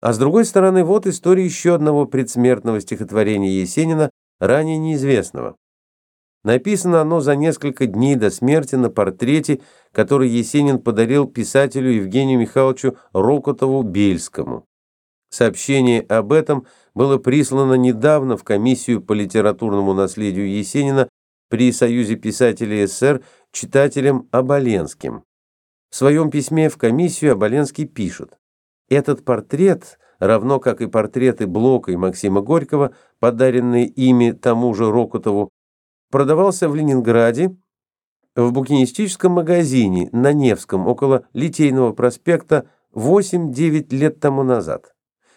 А с другой стороны, вот история еще одного предсмертного стихотворения Есенина, ранее неизвестного. Написано оно за несколько дней до смерти на портрете, который Есенин подарил писателю Евгению Михайловичу Рокотову-Бельскому. Сообщение об этом было прислано недавно в комиссию по литературному наследию Есенина при Союзе писателей СССР читателям Оболенским. В своем письме в комиссию Оболенский пишет «Этот портрет, равно как и портреты Блока и Максима Горького, подаренные ими тому же Рокотову, продавался в Ленинграде в букинистическом магазине на Невском около Литейного проспекта 8-9 лет тому назад.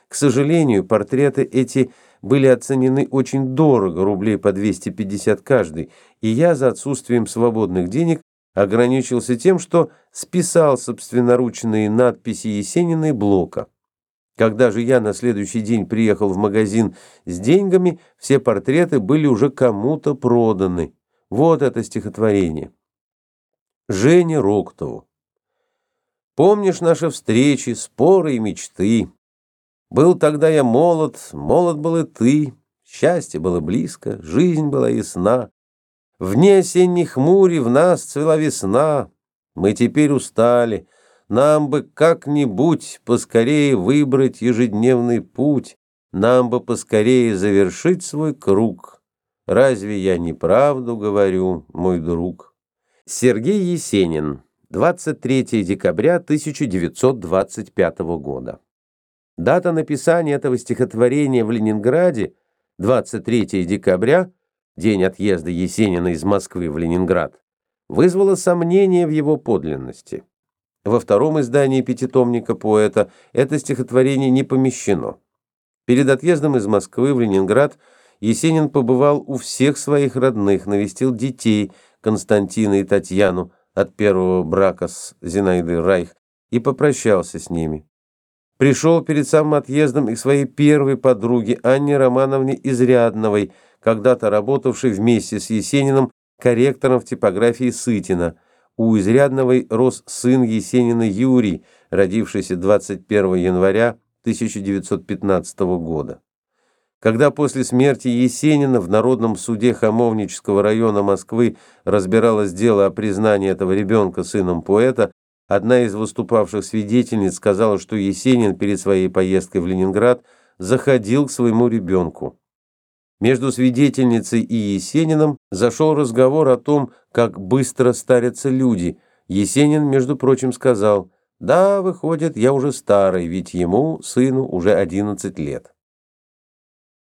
К сожалению, портреты эти были оценены очень дорого, рублей по 250 каждый, и я за отсутствием свободных денег ограничился тем, что списал собственноручные надписи Есенина и Блока. Когда же я на следующий день приехал в магазин с деньгами, все портреты были уже кому-то проданы. Вот это стихотворение. Жене Роктову. Помнишь наши встречи, споры и мечты? Был тогда я молод, молод был и ты, счастье было близко, жизнь была ясна. В дни осенней хмури в нас цвела весна, мы теперь устали, нам бы как-нибудь поскорее выбрать ежедневный путь, нам бы поскорее завершить свой круг. Разве я не правду говорю, мой друг? Сергей Есенин, 23 декабря 1925 года. Дата написания этого стихотворения в Ленинграде 23 декабря, день отъезда Есенина из Москвы в Ленинград, вызвала сомнения в его подлинности. Во втором издании пятитомника поэта это стихотворение не помещено. Перед отъездом из Москвы в Ленинград Есенин побывал у всех своих родных, навестил детей Константина и Татьяну от первого брака с Зинаидой Райх и попрощался с ними. Пришел перед самым отъездом и к своей первой подруге Анне Романовне Изрядновой, когда-то работавшей вместе с Есениным корректором в типографии Сытина. У Изрядновой рос сын Есенина Юрий, родившийся 21 января 1915 года. Когда после смерти Есенина в Народном суде Хамовнического района Москвы разбиралось дело о признании этого ребенка сыном поэта, Одна из выступавших свидетельниц сказала, что Есенин перед своей поездкой в Ленинград заходил к своему ребенку. Между свидетельницей и Есениным зашел разговор о том, как быстро старятся люди. Есенин, между прочим, сказал, «Да, выходит, я уже старый, ведь ему, сыну, уже 11 лет».